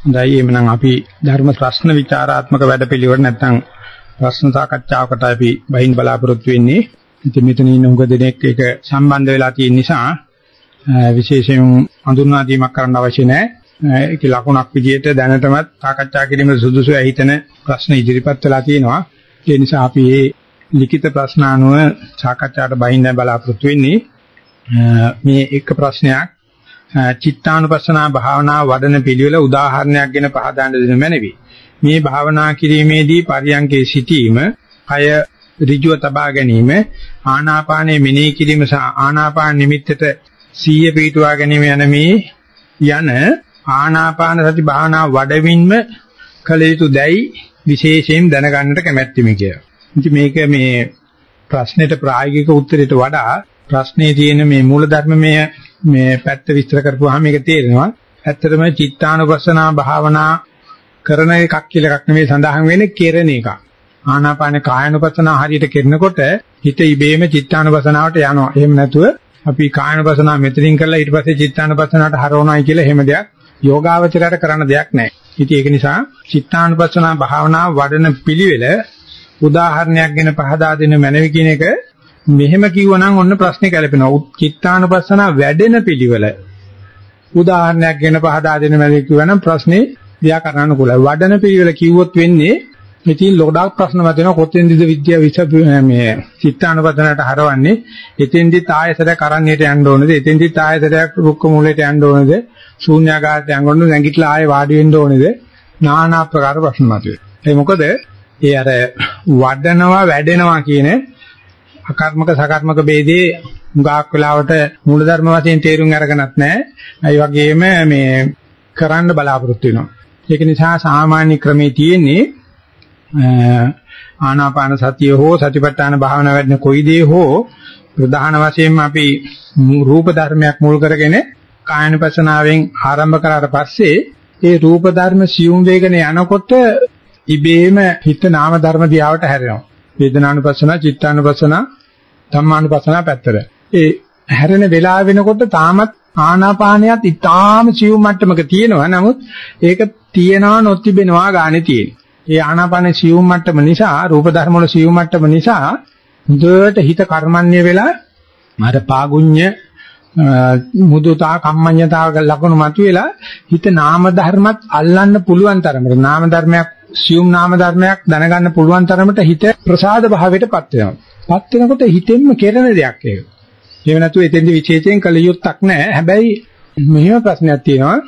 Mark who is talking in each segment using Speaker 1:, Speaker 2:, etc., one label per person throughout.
Speaker 1: හොඳයි එhmenan අපි ධර්ම ප්‍රශ්න විචාරාත්මක වැඩපිළිවෙල නැත්නම් ප්‍රශ්න සාකච්ඡාවකට අපි බහින් බලාපොරොත්තු වෙන්නේ. ඉතින් මෙතන ඉන්න උග දෙනෙක් ඒක සම්බන්ධ වෙලා තියෙන නිසා විශේෂයෙන් හඳුන්වා දීමක් කරන්න අවශ්‍ය නැහැ. ඒක ලකුණක් විදිහට දැනටමත් සාකච්ඡා කිරීමේ සුදුසු ඇහිතන ප්‍රශ්න ඉදිරිපත් වෙලා තියෙනවා. ඒ නිසා අපි මේ ලිඛිත ප්‍රශ්න අනුව සාකච්ඡාවට බහින්න බලාපොරොත්තු වෙන්නේ. මේ එක ප්‍රශ්නයක් චිත්තානුපස්සනා භාවනා වඩන පිළිවෙල උදාහරණයක් ගැන පහදාන්න දෙන මැනවි. මේ භාවනා කිරීමේදී පරියංකේ සිටීම, කය ඍජුව තබා ගැනීම, ආනාපානයේ මෙනෙහි කිරීම සහ ආනාපාන නිමිත්තට සීය පිටුවා ගැනීම යන මේ යන ආනාපාන සති භාවනා වඩමින්ම කළ යුතු දැයි විශේෂයෙන් දැනගන්නට කැමැත්තිමි කියලා. ඉතින් මේක මේ ප්‍රශ්නෙට ප්‍රායෝගික උත්තරයට වඩා ප්‍රශ්නේ තියෙන මේ මූලධර්මමය මේ පැත්ත විස්තර කරපුවාම මේක තේරෙනවා. ඇත්තටම චිත්තානුපස්සනා භාවනා කරන එකක් කියලා එකක් නෙමෙයි සඳහන් වෙන්නේ කෙරෙන එකක්. ආනාපාන කායනුපස්සනා හරියට කරනකොට හිත ඉබේම චිත්තානුපස්සනාවට යනවා. එහෙම නැතුව අපි කායනුපස්සනා මෙතනින් කරලා ඊට පස්සේ චිත්තානුපස්සනාවට හරවනවායි කියලා එහෙම දෙයක් යෝගාවචරයට කරන්න දෙයක් නැහැ. ඉතින් ඒක නිසා චිත්තානුපස්සනා භාවනා වඩන පිළිවෙල උදාහරණයක් ගැන පහදා දෙන මැනවි කියන එක මෙහෙම කිව්වනම් ඔන්න ප්‍රශ්නේ ගැලපෙනවා. චිත්තානුපස්සන වැඩෙන පිළිවෙල. උදාහරණයක් ගැන පහදා දෙන්න මැද කිව්වනම් ප්‍රශ්නේ ව්‍යාකරණ අනුකූලයි. වඩන පිළිවෙල කිව්වොත් වෙන්නේ ඉතින් ලොඩක් ප්‍රශ්න මතුවෙනවා කොතෙන්ද විද්‍යාව විස මේ චිත්තානුපස්සනට හරවන්නේ එතෙන්දි තායසරයක් අරන්නේට යන්න ඕනේද එතෙන්දි තායසරයක් රුක්ක මූලයට යන්න ඕනේද ශූන්‍යාකාරයට යන්න ඕනේද නැගිටලා ආයේ වාඩි වෙන්න ඕනේද নানা ආකාර ප්‍රශ්න මතුවේ. ඒ මොකද ඒ අර වඩනවා වැඩෙනවා කියන අකර්මක සකර්මක ભેදේ උගාක් වෙලාවට මූලධර්ම වශයෙන් තේරුම් අරගෙනත් නැහැ. ඒ වගේම මේ කරන්න බලාපොරොත්තු වෙනවා. ඒක නිසා සාමාන්‍ය ක්‍රමේ තියෙන්නේ ආනාපාන සතිය හෝ සතිපට්ඨාන භාවනා වැඩන කොයි දේ හෝ ප්‍රධාන වශයෙන්ම අපි රූප ධර්මයක් මුල් කරගෙන කායනපසනාවෙන් ආරම්භ කරාට පස්සේ ඒ රූප ධර්ම සියුම් වේගන යනකොට ඉබේම හිත නාම ධර්ම දිහාවට හැරෙනවා. වේදනානුපස්සන, චිත්තානුපස්සන, ධම්මානුපස්සන පැත්තට. ඒ හැරෙන වෙලාව වෙනකොට තාමත් ආනාපානයත් ඊටාම සියුම් මට්ටමක තියෙනවා. නමුත් ඒක තියෙනවා නොතිබෙනවා ගානේ තියෙන. ඒ ආනාපාන සියුම් මට්ටම නිසා, රූප ධර්ම වල සියුම් මට්ටම නිසා හොඳට හිත කර්මන්නේ වෙලා මාර පාගුඤ්ඤ මුදුතා කම්මඤ්ඤතාව ලකුණු මතුවෙලා හිත නාම ධර්මත් අල්ලන්න පුළුවන් තරමට නාම ධර්මයක් සියුම් නාම ධර්මයක් දැනගන්න පුළුවන් තරමට හිත ප්‍රසාද භාවයටපත් වෙනවා. පත් වෙනකොට හිතෙන්ම කෙරෙන දෙයක් ඒක. එහෙම නැතුව එතෙන්දි විශේෂයෙන් කල යුත්තක් නැහැ. හැබැයි මෙහෙම ප්‍රශ්නයක් තියෙනවා.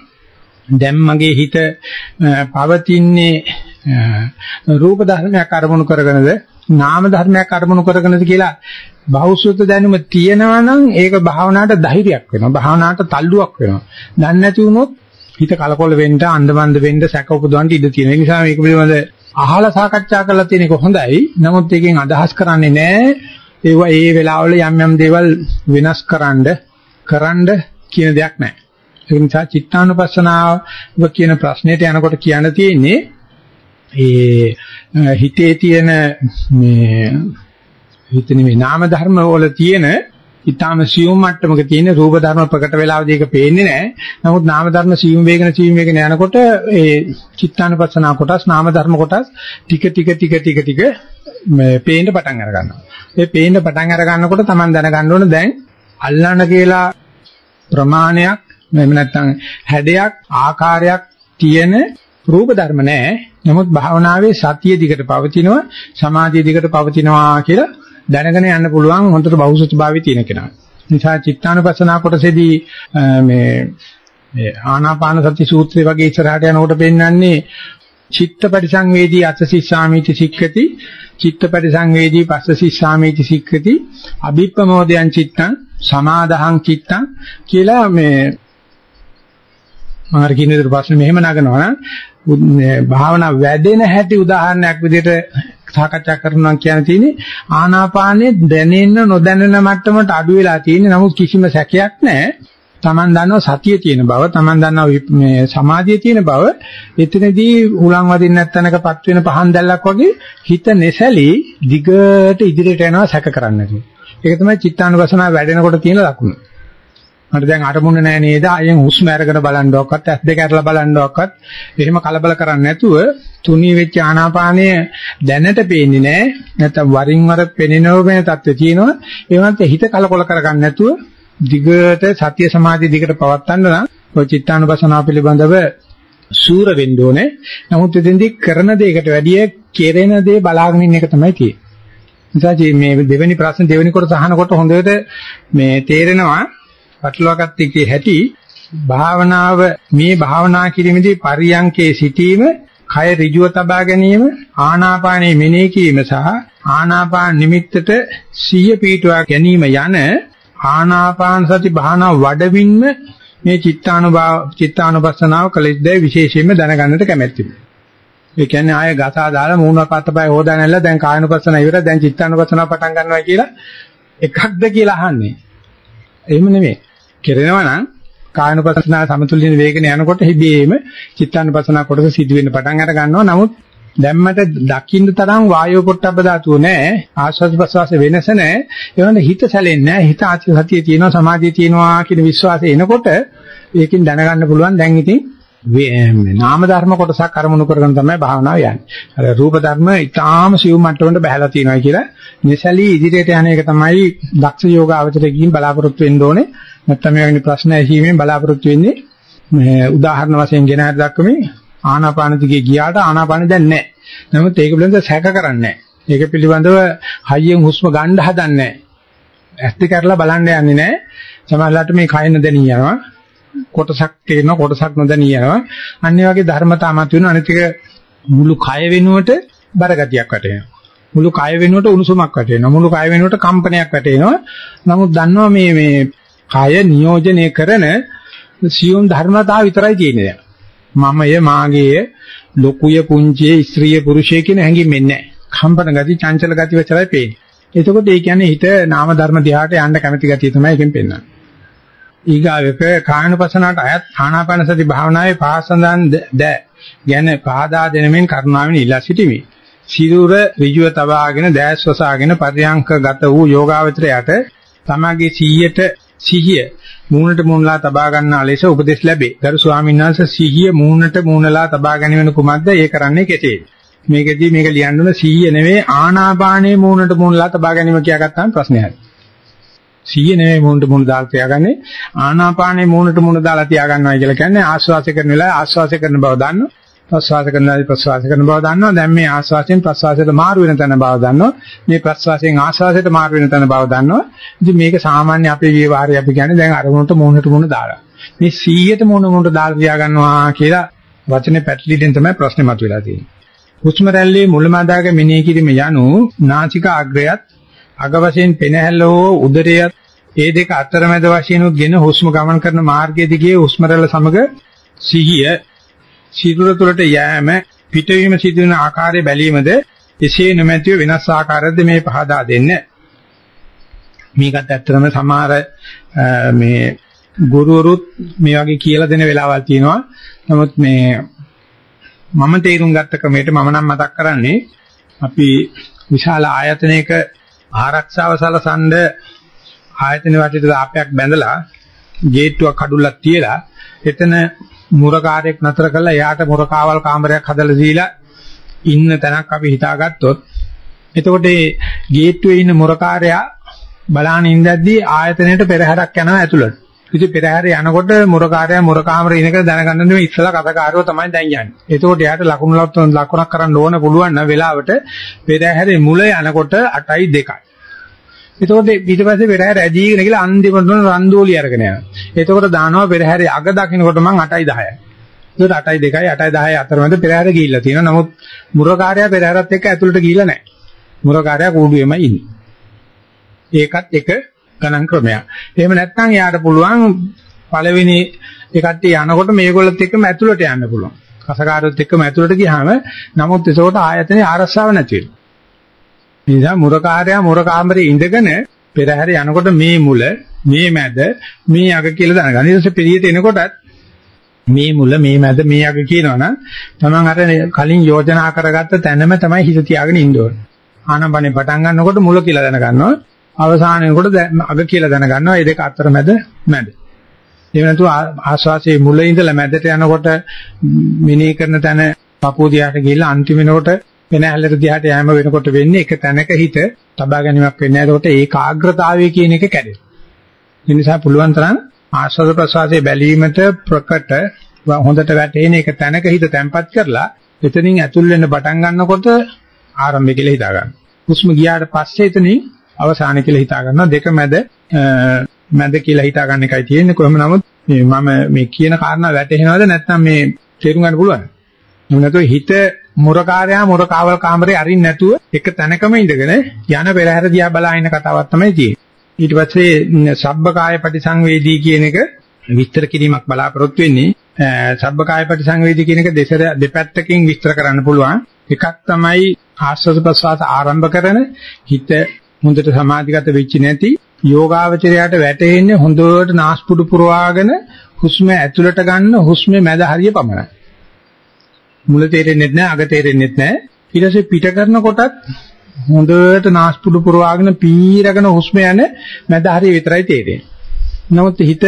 Speaker 1: දැන් මගේ හිත පවතින්නේ රූප ධර්මයක් අරමුණු කරගෙනද නාම ධර්මයක් අරමුණු කරගෙනද කියලා බහුසුත දැනුම තියෙනවා නම් ඒක භාවනාවට ධෛර්යයක් වෙනවා. භාවනාවට තල්ලුවක් වෙනවා. දන්නේ නැති වුණොත් හිත කලකොල වෙන්න, අන්දමන්ද වෙන්න, සැක උපදවන්න ඉඩ තියෙනවා. ඒ නිසා මේක පිළිබඳ අහලා සාකච්ඡා කරලා තියෙන එක හොඳයි. නමුත් ඒකෙන් අදහස් කරන්නේ නැහැ. ඒවා ඒ වෙලාවල යම් යම් දේවල් වෙනස්කරනද කරන්න කියන දෙයක් නැහැ. ඒ නිසා චිත්තානුපස්සනාව කියන ප්‍රශ්නෙට යනකොට කියන්න තියෙන්නේ ඒ හිතේ තියෙන මේ හිත නෙමෙයි නාම ධර්ම වල තියෙන ඊටාම සියුම් මට්ටමක තියෙන රූප ධර්ම ප්‍රකට වෙලාවදී ඒක පේන්නේ නැහැ. නමුත් නාම ධර්ම සියුම් වේගන සියුම් වේගන යනකොට ඒ චිත්තානුපස්සනා කොටස් නාම ධර්ම කොටස් ටික ටික ටික ටික ටික මේ පේන්න පටන් අර ගන්නවා. ඒ පේන්න පටන් අර ගන්නකොට Taman දැනගන්න ඕන දැන් අල්ලන්න කියලා ප්‍රමාණයක් එහෙම නැත්නම් හැඩයක් ආකාරයක් තියෙන රූප ධර්ම නැහැ. නමුත් භාවනාවේ සතිය දිගට පවතිනවා සමාධිය දිගට පවතිනවා කියලා දැනගෙන යන්න පුළුවන් හොඳට බහුසුත භාවය තියෙන කෙනා. නිසා චිත්තානුපස්සනා කොටසේදී මේ මේ ආනාපාන සති සූත්‍රය වගේ ඉස්සරහට යනකොට පෙන්වන්නේ චිත්ත පරිසංවේදී අත්සිස්සාමීති සික්ඛති චිත්ත පරිසංවේදී පස්සසිස්සාමීති සික්ඛති අභිප්පමෝදයන් චිත්තං සමාදහං චිත්තං කියලා මේ මාර කියන විදිහට ප්‍රශ්න මෙහෙම නගනවා නම් භාවනා වැඩෙන හැටි උදාහරණයක් විදිහට සාකච්ඡා කරනවා කියන තියෙන්නේ ආනාපානයේ දැනෙන්න නොදැනෙන මට්ටමට අඩු වෙලා තියෙන්නේ. නමුත් කිසිම සැකයක් නැහැ. Taman දන්නවා සතිය තියෙන බව Taman දන්නවා මේ සමාධිය තියෙන බව එතනදී උලන් වදින්න නැත්නම්කපත් වෙන පහන් දැල්ලක් වගේ හිත නැසලී දිගට ඉදිරියට යනවා සැක කරන්නේ ඒක තමයි චිත්තානුපසනාව වැඩෙනකොට තියෙන ලකුණ. මට දැන් අරමුණ නැහැ නේද? අයෙන් හුස්ම අරගෙන බලන්නවක්වත් ඇස් දෙක අරලා බලන්නවක්වත් එහෙම කලබල කරන්නේ නැතුව තුනී වෙච්ච ආනාපානය දැනට පේන්නේ නැහැ. නැත්නම් වරින් වර පෙනෙනව වෙන තත්ත්වය තියෙනවා. ඒ වන්ත හිත කලකොල කරගන්න නැතුව දිගට සතිය සමාධිය දිගට පවත්වන්න නම් ඔය චිත්තානුපසනාව පිළිබඳව සූර වෙන්න ඕනේ. නමුත් එතෙන්දී කරන දෙයකට වැඩිය කෙරෙන දේ බලාගෙන ඉන්න එක තමයි තියෙන්නේ. නිසා මේ දෙවෙනි ප්‍රශ්න දෙවෙනි කොටස අහනකොට හොඳට මේ තේරෙනවා පටලවාගත්ත එකේ හැටි භාවනාව මේ භාවනා කිරීමේදී පරියංකේ සිටීම කය ඍජුව තබා ගැනීම ආනාපානයේ මෙනෙහි කිරීම සහ ආනාපාන නිමිත්තට සිහිය පිටුවා ගැනීම යන ආනාපාන සති භාවනා වඩවින්ම මේ චිත්තානුභාව චිත්තානුපස්සනාව කලෙද්දී විශේෂයෙන්ම දැනගන්නට කැමැත්තෙමි. ඒ කියන්නේ ආය ගසා දාලා මූණ පත්තපය හොදානැල්ල දැන් කායනුපස්සන ඉවර දැන් චිත්තානුපස්සනාව පටන් ගන්නවා කියලා එකක්ද කියලා අහන්නේ. එහෙම නෙමෙයි. කෙරෙනවා නම් කායනුපස්සනාව සමතුලිත වේගන යනකොට හිබේම චිත්තානුපස්සනාව කොටස සිදු වෙන්න පටන් අර ගන්නවා. නමුත් දැම්මට දකින්න තරම් වායෝ පොට්ටබ්බ ධාතුව නැහැ ආස්වාද ප්‍රසවාස වෙනස නැහැ ඒ වගේ හිත සැලෙන්නේ නැහැ හිත ආත්‍ය සතිය තියෙනවා සමාධිය තියෙනවා කියන විශ්වාසය එනකොට ඒකෙන් දැනගන්න පුළුවන්. දැන් ඉතින් නාම ධර්ම කොටසක් අරමුණු කරගෙන තමයි භාවනාව යන්නේ අර රූප ධර්ම ඊටාම සිව් මට්ටමකට බහැලා තියෙනවා කියලා මෙසලී ඉදිරියට යන එක තමයි දක්ෂ යෝගාවචරයෙන් බලාපොරොත්තු වෙන්න ඕනේ නැත්නම් මේ වගේ ප්‍රශ්න ඇහිීමෙන් බලාපොරොත්තු වෙන්නේ මේ උදාහරණ වශයෙන් ගෙන හරි දක්වමින් ආනාපාන දිගේ ගියාට ආනාපාන දැන් නැහැ. නමුත් ඒක පිළිබඳව සැක කරන්නේ නැහැ. ඒක පිළිබඳව හයියෙන් හුස්ම ගන්න හදන්නේ නැහැ. ඇස් දෙක අරලා බලන්න යන්නේ නැහැ. සමහරවිට මේ කයන දැනී යනවා. කොටසක් තේරෙනවා කොටසක් නොදැනී යනවා. අනිත් වගේ ධර්මතා මත වෙන අනිත් එක මුළු කය වෙනුවට බරගතියක් වැටෙනවා. මුළු කය වෙනුවට උණුසුමක් වැටෙනවා. මුළු කය වෙනුවට කම්පනයක් වැටෙනවා. නමුත් දන්නවා මේ මේ කය නියෝජනය කරන සියුම් ධර්මතා විතරයි තියෙන්නේ. මමය මාගේය ලොකුය පුංචිය ස්ත්‍රිය පුරුෂය කියන හැඟීම් එන්නේ නැහැ. කම්පන ගති චංචල ගති විතරයි පේන්නේ. එතකොට ඒ කියන්නේ හිත නාම ධර්ම දිහාට යන්න කැමැති ගතිය තමයි එකෙන් පෙන්වන්නේ. ඊගාවෙක කායනපසනාට අයත් ආනාපාන සති භාවනාවේ පාසඳන් ද ගැන පහදා දෙනමින් කරුණාවෙන් ඉල්ලා සිටිමි. සිරුර ඍජුව තබාගෙන දැස් වසාගෙන පරියංකගත වූ යෝගාවචරයට තමගේ 100ට සිහිය මූණට මූණලා තබා ගන්නා ලෙස උපදෙස් ලැබේ. ගරු ස්වාමීන් වහන්සේ සිහිය මූණට මූණලා තබා ගැනීම කුමක්ද? ඒ කරන්නේ කෙසේද? මේකදී මේක ලියන්න ඕන සිහිය නෙවෙයි ආනාපානයේ මූණට මූණලා තබා ගැනීම කියාගත්තාම ප්‍රශ්නයයි. 100 නෙමෙයි මූණට මූණ දාලා තියාගන්නේ. ආනාපානේ මූණට මූණ දාලා තියාගන්නවා කියලා කියන්නේ ආශ්වාස කරන වෙලාවේ ආශ්වාස කරන බව දන්නවා. ප්‍රශ්වාස කරන වෙලාවේ ප්‍රශ්වාස කරන බව දන්නවා. දැන් මේ ආශ්වාසයෙන් ප්‍රශ්වාසයට මාරු වෙන තැන බව දන්නවා. මේ ප්‍රශ්වාසයෙන් ආශ්වාසයට මාරු වෙන තැන බව දන්නවා. ඉතින් මේක සාමාන්‍ය අපේ ජීවාරය අපි කියන්නේ දැන් අරමුණට මූණට මූණ දාලා. මේ 100ට මූණ මූණට දාලා තියාගන්නවා කියලා වචනේ පැටලිලෙන් තමයි ප්‍රශ්නේ මතුවලා තියෙන්නේ. හුස්ම රැල්ලේ මුලමඳාක මෙනෙහි කිරීම යනු නාසික අග්‍රයත් අග වශයෙන් පෙනහැල්ලෝ උදරයත් ඒ දෙක අතරමැද වශයෙන් උගෙන හුස්ම ගමන් කරන මාර්ගයේ දිගේ හුස්ම රැල්ල සමග සිහිය සිරුර තුළට යෑම පිටවීම සිදුවන ආකාරය බැලීමද එසේ නොමැතිව වෙනස් ආකාරයක්ද මේ පහදා දෙන්න. මේකත් ඇත්තටම සමහර මේ ගුරුවරුත් මේ වගේ කියලා දෙන වෙලාවල් තියෙනවා. නමුත් මේ මම තේරුම් ගත්ත ක්‍රමයට මම නම් මතක් කරන්නේ අපි විශාල ආයතනයක ආරක්ෂාව සලසනද ආයතන වටේට දාපයක් බැඳලා ගේට්ටුවක් කඩුල්ලක් තියලා එතන මුරකාරයෙක් නතර කරලා එයාට මුරකාවල් කාමරයක් හදලා දීලා ඉන්න තැනක් අපි හිතාගත්තොත් එතකොට මේ ගේට්ටුවේ ඉන්න මුරකාරයා බලාන ඉඳද්දී ආයතනයට පෙරහැරක් යනවා ඇතුළට. ඉතින් පෙරහැර යනකොට මුරකාරයා මුරකාමරේ ඉනක දැනගන්න නෙමෙයි ඉස්සලා කතකාරයෝ තමයි දැන් යන්නේ. එතකොට එයාට ලකුණු ලකුණක් කරන්න ඕන පුළුවන් නම් වෙලාවට පෙරහැරේ මුල යනකොට 8යි 2යි. එතකොට ඊට පස්සේ පෙරහැර ඇදීගෙන ගිහලා අන්තිමට රන්දෝලි අරගෙන යනවා. එතකොට දානවා පෙරහැරේ අග දකින්නකොට මං 8යි 10යි. ඒකට 8යි 2යි 8යි 10යි අතරමැද පෙරහැර ගිහිල්ලා තියෙනවා. නමුත් මුරකාරයා පෙරහැරත් එක්ක ඇතුළට ගිහිල්ලා නැහැ. මුරකාරයා කූඩුවේම ඉන්නේ. ඒකත් එක ගණන් ක්‍රමයක්. එහෙම නැත්නම් යාට පුළුවන් පළවෙනි එකට යනකොට මේගොල්ලොත් එක්කම ඇතුළට යන්න පුළුවන්. කසකාරොත් එක්කම ඇතුළට ගියාම නමුත් ඒකට ආයතනයේ ආරස්සාව නැති වෙනවා. නිසා මුරකාරයා මුරකාමරේ ඉඳගෙන පෙරහැර යනකොට මේ මුල, මේ මැද, මේ අග කියලා දැනගන්න. ඊට පස්සේ පිළියෙට එනකොටත් මේ මුල, මේ මැද, මේ අග කියනවනම් තමන් අර කලින් යෝජනා කරගත්ත තැනම තමයි හිත තියාගෙන ඉන්න ඕනේ. ආනපනේ පටන් ගන්නකොට මුල කියලා දැනගන්නවා. අවසාන වෙනකොට අග කියලා දැනගන්නවා. මේ දෙක අතර මැද මැද. එහෙම නැතුව ආස්වාසේ මුල ඉඳලා මැදට යනකොට මෙනෙහි කරන තැන පපුව දිහාට ගිහිල්ලා අන්තිම වෙනකොට වෙන ඇල්ලට දිහාට යෑම වෙනකොට වෙන්නේ එක තැනක හිත තබා ගැනීමක් වෙන්නේ නැහැ. ඒකට ඒකාග්‍රතාවය කියන එක කැඩෙනවා. ඒ නිසා පුළුවන් තරම් ආස්වාද ප්‍රසවාසයේ බැලීමට ප්‍රකට හොඳට වැටෙන එක තැනක හිත තැම්පත් කරලා එතනින් ඇතුල් වෙන්න පටන් ගන්නකොට ආරම්භය කියලා හිතා ගන්න. හුස්ම ගියාට පස්සේ එතනින් අවසානය කියලා හිතා ගන්නවා. දෙක මැද මැද කියලා හිතා ගන්න එකයි තියෙන්නේ. කොහොම නමුත් මේ මම මේ කියන කාරණා වැටහෙනවද නැත්නම් මේ තේරුම් ගන්න පුළුවන්? නැත්නම් හිත මුරකාරයා මුරකාවල් කාමරේ අරින්න නැතුව එක තැනකම ඉඳගෙන යන පෙරහැර දිහා බලා ඉන්න කතාවක් තමයි තියෙන්නේ. ඊට පස්සේ සබ්බකාය පටිසංවේදී කියන එක විස්තර කිරීමක් බලාපොරොත්තු වෙන්නේ. සබ්බකාය පටිසංවේදී කියන එක දෙසර දෙපැත්තකින් විස්තර කරන්න පුළුවන්. එකක් තමයි ආස්වාද ප්‍රසවාස ආරම්භ කරන හිත හොඳට සමාධිගත වෙච්ච නැති යෝගාවචරයට වැටෙන්නේ හොඳට නාස්පුඩු පුරවාගෙන හුස්ම ඇතුළට ගන්න හුස්මේ මැද හරිය පමණයි. මුල තේරෙන්නේ නැහැ අග තේරෙන්නේ නැහැ. ඊට පස්සේ පිට කරනකොටත් හොඳට නාස්පුඩු පුරවාගෙන පීරගෙන හුස්ම යන මැද හරිය විතරයි තේරෙන්නේ. නමුත් හිත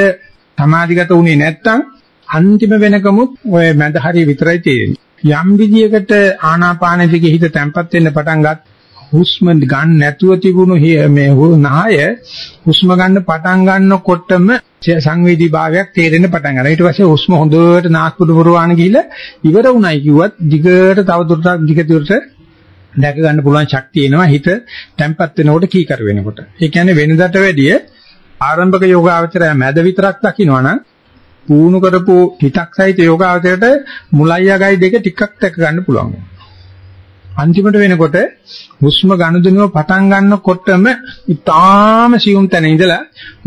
Speaker 1: සමාධිගත වුණේ නැත්තම් අන්තිම වෙනකමුත් ওই මැද හරිය විතරයි තේරෙන්නේ. යම් විදියකට ආනාපාන දිගේ හිත තැම්පත් වෙන්න පටන් ගත්ත හුස්ම ගන්න නැතුව තිබුණු මේ නහය හුස්ම ගන්න පටන් ගන්නකොටම සංවේදී භාවයක් තේරෙන්න පටන් ගන්නවා. ඊට පස්සේ හුස්ම හොඳට නාස්පුඩු පුරවාන ගිහිල්ලා ඉවර වුණයි කිව්වත් දිගට තව දුරටත් දිග දුරට දැක ගන්න පුළුවන් ශක්තිය එනවා හිත තැම්පත් වෙනකොට කීකර වෙනකොට. ඒ කියන්නේ වෙනදට වැඩිය ආරම්භක යෝගාවචරය මැද විතරක් දකින්නවනම් පුහුණු කරපු හිතක් සහිත යෝගාවචරයට මුලයි අගයි දෙක ටිකක් දැක ගන්න පුළුවන්. අන්තිමට වෙනකොට හුස්ම ගනුදෙනුව පටන් ගන්නකොටම ඉතාම සියුම් තැන ඉඳලා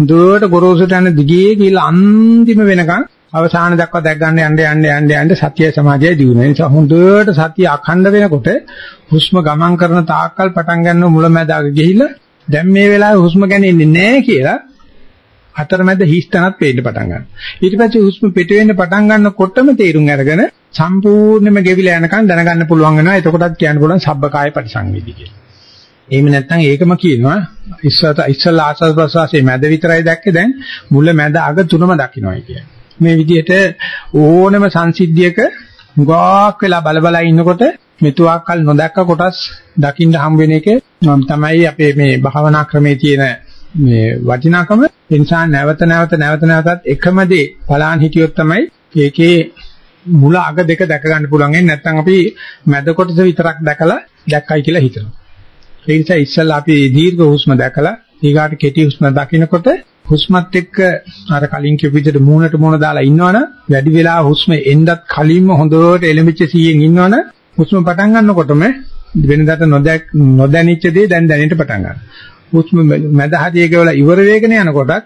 Speaker 1: දුවට ගොරෝසුට යන දිගේ කියලා අන්තිම වෙනකන් අවසාන දක්වා දැක් ගන්න යන්න යන්න යන්න යන්න සතිය සමාධිය දිනු. ඒ නිසා හොඳට සතිය අඛණ්ඩ වෙනකොට හුස්ම ගමන් කරන තාක්කල් පටන් ගන්න මුලැමැදාග ගිහිල්ලා දැන් මේ වෙලාවේ හුස්ම ගන්නේ නැහැ කියලා අතරමැද හිස්තනක් පේන්න පටන් ගන්නවා. ඊට පස්සේ හුස්ම පිට වෙන්න පටන් ගන්නකොටම තීරුම් අරගෙන සම්පූර්ණයෙන්ම ගෙවිලා යනකම් දැනගන්න පුළුවන් වෙනවා. එතකොටත් කියන්න පුළුවන් සබ්බකාය පරිසංවේදී කියලා. එහෙම නැත්නම් ඒකම කියනවා ඉස්සත ඉස්සලා ආසස් ප්‍රසවාසයේ මැද විතරයි දැක්කේ දැන් මුල මැද අග තුනම දකින්නයි කියන්නේ. මේ විදිහට ඕනම සංසිද්ධියක ගාක් වෙලා බල බල ඉන්නකොට මෙතුආකල් නොදැක්ක කොටස් දකින්න හම් වෙන එක තමයි අපේ මේ භාවනා ක්‍රමේ තියෙන මේ වටිනාකම ඒ නිසා නැවත නැවත නැවත නැවතත් එකම දේ බලන් හිටියොත් තමයි ඒකේ මුල අග දෙක දැක ගන්න පුළුවන්. ඒ නැත්නම් අපි මැද කොටස විතරක් දැකලා දැක්කයි කියලා හිතනවා. ඒ නිසා ඉස්සෙල්ලා අපි දීර්ඝ හුස්ම දැකලා ඊගාට කෙටි හුස්ම දකිනකොට හුස්මත් එක්ක අර කලින් කියපු විදිහට මූණට මූණ දාලා ඉන්නවනම් වැඩි වෙලා හුස්ම එන්නත් කලින්ම හොඳට එලෙමිච්ච සීයෙන් ඉන්නවනම් හුස්ම පටන් ගන්නකොටම වෙනදාට නොදැක් නොදැනිච්ච දේ දැන් දැනෙන්න පටන් ගන්නවා. හුස්ම මැද හදියේ ගෙවලා ඉවර වේගන යනකොටත්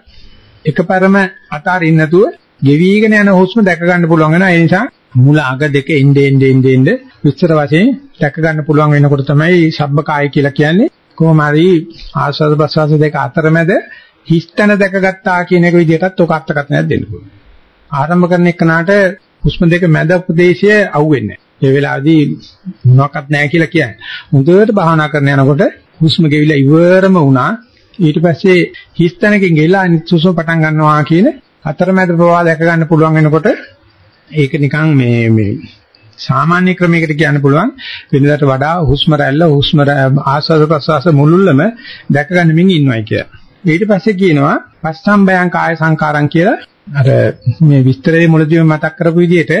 Speaker 1: එකපරම අතාරින්න නැතුව ගෙවිගෙන යන හුස්ම දැක ගන්න පුළුවන් වෙනවා. ඒ නිසා මුල අග දෙක එnde ende ende ende විස්තර වශයෙන් දැක ගන්න පුළුවන් වෙනකොට තමයි සබ්බකාය කියලා කියන්නේ. කොහොම හරි ආස්වාද ප්‍රසවාස දෙක අතරමැද හිස්තන දැකගත්තා කියන එක විදිහටත් ඔක අර්ථකථනයක් දෙන්න පුළුවන්. ආරම්භ කරන එකනට හුස්ම දෙක මැද උපදේශය අහුවෙන්නේ නැහැ. ඒ වෙලාවේදී මොනවත් නැහැ කියලා කියන්නේ. හොඳට භාවනා කරන යනකොට හුස්ම ගෙවිලා ඉවරම වුණා. ඊට පස්සේ හිස්තනකින් ගෙලා අනිත් හුස්ම පටන් ගන්නවා කියන අතරමැද ප්‍රවාහ දැක ගන්න පුළුවන් වෙනකොට ඒක නිකන් මේ මේ සාමාන්‍ය ක්‍රමයකට කියන්න පුළුවන් වෙනදාට වඩා හුස්ම රැල්ල හුස්ම ආස්වාද ප්‍රසවාස මුළුල්ලම දැක ගන්නමින් ඉන්නවයි කියලා. ඊට පස්සේ කියනවා පස්සම්බයං කාය සංකාරං කියලා අර මේ විස්තරයේ මුලදීම මතක් කරපු විදිහට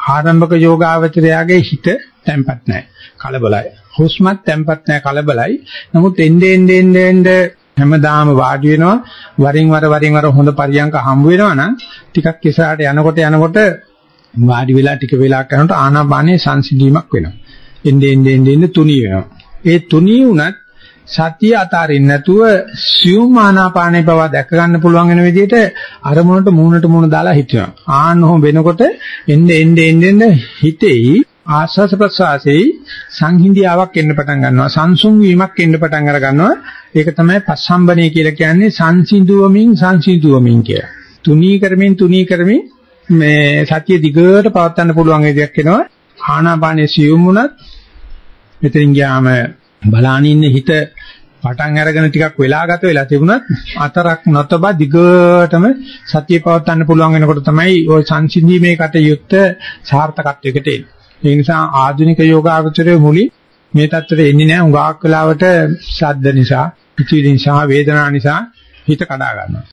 Speaker 1: ආරම්භක යෝගාවචරයාගේ හිත තැම්පත් නැහැ. කලබලයි. හුස්මත් තැම්පත් නැහැ කලබලයි. නමුත් එnde ende ende ende හැමදාම වාඩි වෙනවා වරින් වර වරින් වර හොඳ පරියන්ක හම්බ වෙනවා නම් ටිකක් ඉස්සරහට යනකොට යනකොට වාඩි වෙලා ටික වෙලාවක් යනකොට ආනාපානයේ සංසිඳීමක් වෙනවා. එnde ende ende ende තුනී වෙනවා. ඒ තුනී වුණත් සතිය අතාරින්න නැතුව සියුම් ආනාපානේ බව දැක ගන්න පුළුවන් වෙන විදිහට අරමුණට මූණට මූණ දාලා හිටිනවා. ආන්න ඔහොම වෙනකොට එnde ende ende හිතෙයි ආස්වාස ප්‍රසආසෙයි සංහිඳියාවක් එන්න පටන් ගන්නවා. සංසුන් වීමක් එන්න පටන් අර ගන්නවා. ඒක තමයි පස්සම්බනේ කියලා කියන්නේ සංසිඳුවමින් සංසිඳුවමින් කිය. තුනී කරමින් තුනී කරමින් මේ සතිය දිගට පවත්වන්න පුළුවන් විදියක් එනවා. ආනාපානයේ සියුම් වුණත් මෙතෙන් ගියාම බලාන ඉන්න හිත පටන් අරගෙන ටිකක් වෙලා ගත වෙලා තිබුණත් අතරක් නොතබ දිගටම සතිය පවත්වන්න පුළුවන් වෙනකොට තමයි ওই සංසිඳීමේ කටයුත්ත සාර්ථකත්වයකට එන්නේ. ඒ නිසා ආධුනික යෝගාවචරයේ මුලින් මේ தත්තර එන්නේ නැහැ. උඟාක් වෙලාවට ශබ්ද නිසා, පිචිලි නිසා, වේදනා නිසා හිත කඩා ගන්නවා.